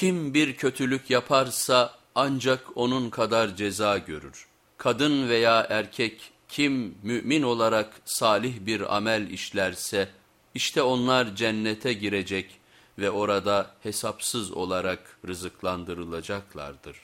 Kim bir kötülük yaparsa ancak onun kadar ceza görür. Kadın veya erkek kim mümin olarak salih bir amel işlerse işte onlar cennete girecek ve orada hesapsız olarak rızıklandırılacaklardır.